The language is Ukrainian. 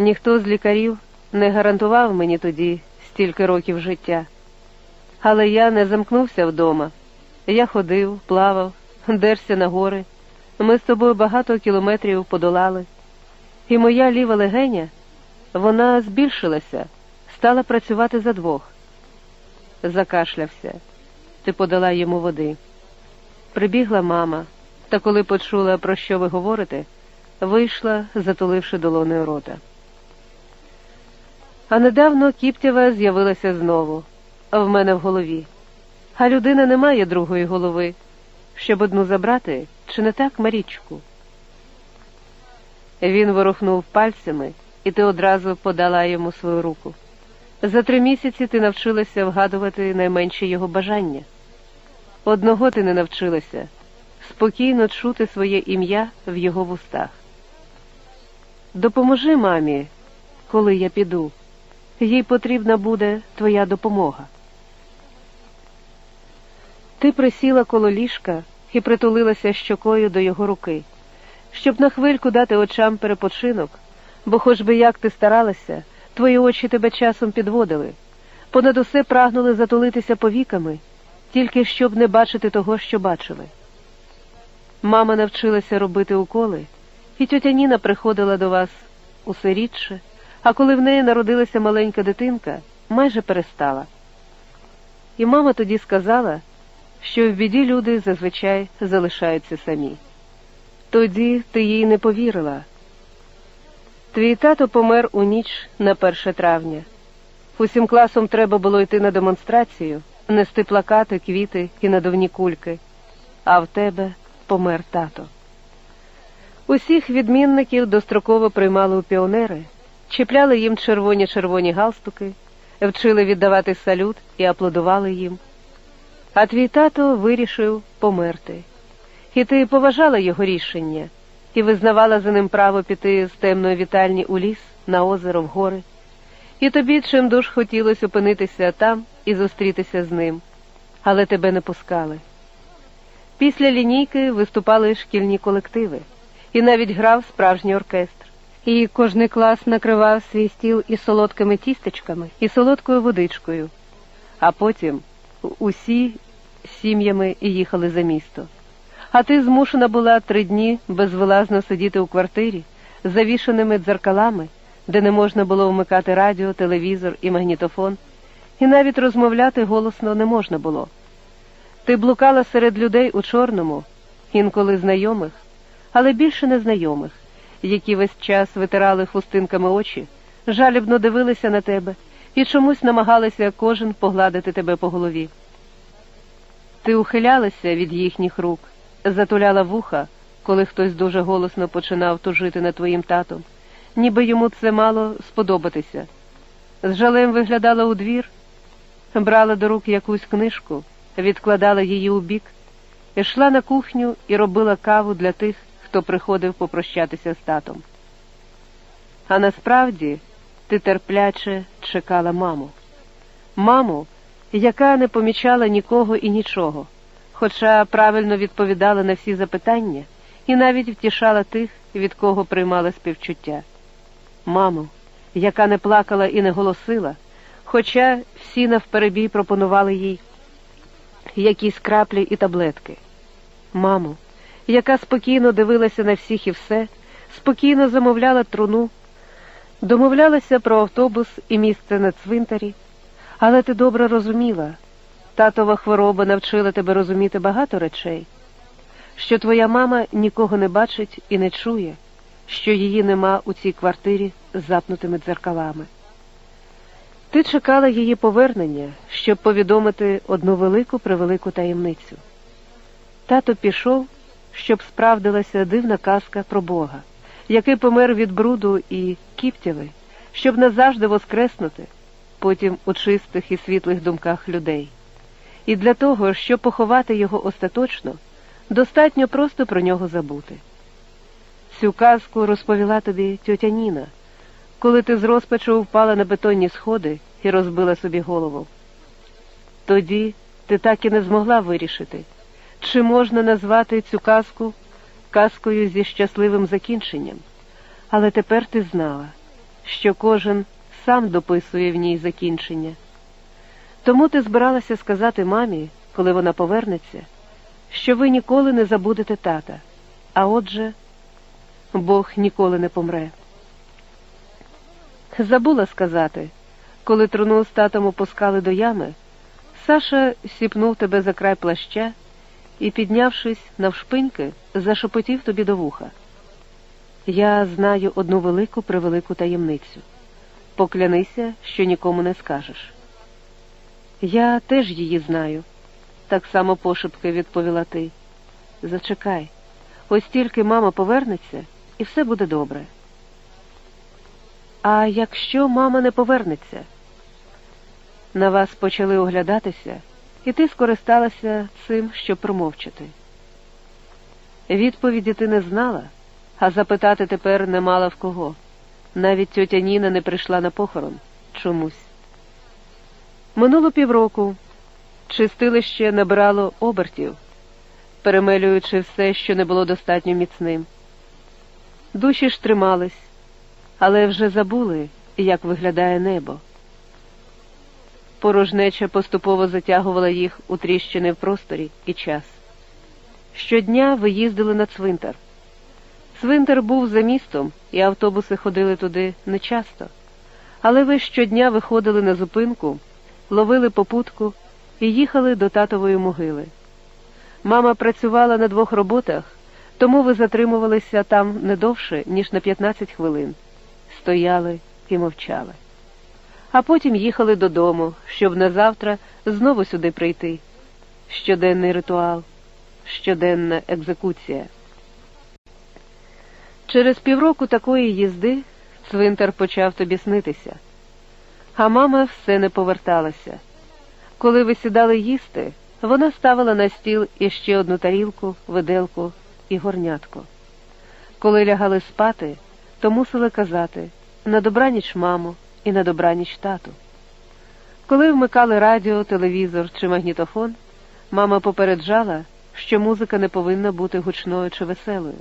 Ніхто з лікарів не гарантував мені тоді стільки років життя. Але я не замкнувся вдома. Я ходив, плавав, дерся на гори. Ми з тобою багато кілометрів подолали. І моя ліва легеня, вона збільшилася, стала працювати за двох. Закашлявся. Ти подала йому води. Прибігла мама, та коли почула, про що ви говорите, вийшла, затуливши долоною рота. А недавно Кіптєва з'явилася знову, в мене в голові. А людина не має другої голови, щоб одну забрати, чи не так, Марічку? Він ворухнув пальцями, і ти одразу подала йому свою руку. За три місяці ти навчилася вгадувати найменші його бажання. Одного ти не навчилася спокійно чути своє ім'я в його вустах. Допоможи мамі, коли я піду. Їй потрібна буде твоя допомога. Ти присіла коло ліжка і притулилася щокою до його руки, щоб на хвильку дати очам перепочинок, бо, хоч би як ти старалася, твої очі тебе часом підводили, понад усе прагнули затулитися повіками, тільки щоб не бачити того, що бачили. Мама навчилася робити уколи, і тьотя Ніна приходила до вас усе рідше, а коли в неї народилася маленька дитинка, майже перестала. І мама тоді сказала, що в біді люди зазвичай залишаються самі. Тоді ти їй не повірила. Твій тато помер у ніч на 1 травня. Усім класом треба було йти на демонстрацію, нести плакати, квіти і надувні кульки, а в тебе помер тато. Усіх відмінників достроково приймали у піонери, чіпляли їм червоні червоні галстуки, вчили віддавати салют і аплодували їм. А твій тато вирішив померти. І ти поважала його рішення і визнавала за ним право піти з темної вітальні у ліс, на озеро, в гори. І тобі чим дуж хотілося опинитися там і зустрітися з ним, але тебе не пускали. Після лінійки виступали шкільні колективи, і навіть грав справжній оркестр. І кожний клас накривав свій стіл і солодкими тістечками, і солодкою водичкою, а потім усі сім'ями їхали за місто. А ти змушена була три дні безвилазно сидіти у квартирі, з завішеними дзеркалами, де не можна було вмикати радіо, телевізор і магнітофон, і навіть розмовляти голосно не можна було. Ти блукала серед людей у чорному, інколи знайомих, але більше незнайомих, які весь час витирали хустинками очі, жалібно дивилися на тебе і чомусь намагалися кожен погладити тебе по голові. Ти ухилялася від їхніх рук, затуляла вуха, коли хтось дуже голосно починав тужити над твоїм татом, ніби йому це мало сподобатися. З жалем виглядала у двір, брала до рук якусь книжку відкладала її у бік, йшла на кухню і робила каву для тих, хто приходив попрощатися з татом. А насправді ти терпляче чекала маму, маму, яка не помічала нікого і нічого, хоча правильно відповідала на всі запитання і навіть втішала тих, від кого приймала співчуття. Маму, яка не плакала і не голосила, хоча всі навперебій пропонували їй якісь краплі і таблетки. Маму, яка спокійно дивилася на всіх і все, спокійно замовляла труну, домовлялася про автобус і місце на цвинтарі, але ти добре розуміла, татова хвороба навчила тебе розуміти багато речей, що твоя мама нікого не бачить і не чує, що її нема у цій квартирі з запнутими дзеркалами. Ти чекала її повернення, щоб повідомити одну велику превелику таємницю. Тато пішов, щоб справдилася дивна казка про Бога, який помер від бруду і кіптяви, щоб назавжди воскреснути, потім у чистих і світлих думках людей. І для того, щоб поховати його остаточно, достатньо просто про нього забути. Цю казку розповіла тобі тьотя Ніна коли ти з розпачу впала на бетонні сходи і розбила собі голову. Тоді ти так і не змогла вирішити, чи можна назвати цю казку казкою зі щасливим закінченням. Але тепер ти знала, що кожен сам дописує в ній закінчення. Тому ти збиралася сказати мамі, коли вона повернеться, що ви ніколи не забудете тата, а отже, Бог ніколи не помре. Забула сказати, коли труну з татом опускали до ями, Саша сіпнув тебе за край плаща і, піднявшись навшпиньки, зашепотів тобі до вуха. Я знаю одну велику превелику таємницю. Поклянися, що нікому не скажеш. Я теж її знаю, так само пошепки відповіла ти. Зачекай, ось тільки мама повернеться, і все буде добре. А якщо мама не повернеться? На вас почали оглядатися, і ти скористалася цим, щоб промовчати. Відповіді ти не знала, а запитати тепер не мала в кого. Навіть тьотя Ніна не прийшла на похорон чомусь. Минуло півроку, чистилище набирало обертів, перемелюючи все, що не було достатньо міцним. Душі ж тримались, але вже забули, як виглядає небо. Порожнеча поступово затягувала їх у тріщини в просторі і час. Щодня ви їздили на цвинтар. Цвинтар був за містом, і автобуси ходили туди нечасто, але ви щодня виходили на зупинку, ловили попутку і їхали до татової могили. Мама працювала на двох роботах, тому ви затримувалися там не довше, ніж на 15 хвилин, стояли і мовчали. А потім їхали додому, щоб на завтра знову сюди прийти. Щоденний ритуал, щоденна екзекуція. Через півроку такої їзди цвинтар почав тобі снитися, а мама все не поверталася. Коли ви сідали їсти, вона ставила на стіл іще одну тарілку, виделку і горнятку. Коли лягали спати, то мусили казати на добраніч, мамо, і на добраніч тату. Коли вмикали радіо, телевізор чи магнітофон, мама попереджала, що музика не повинна бути гучною чи веселою.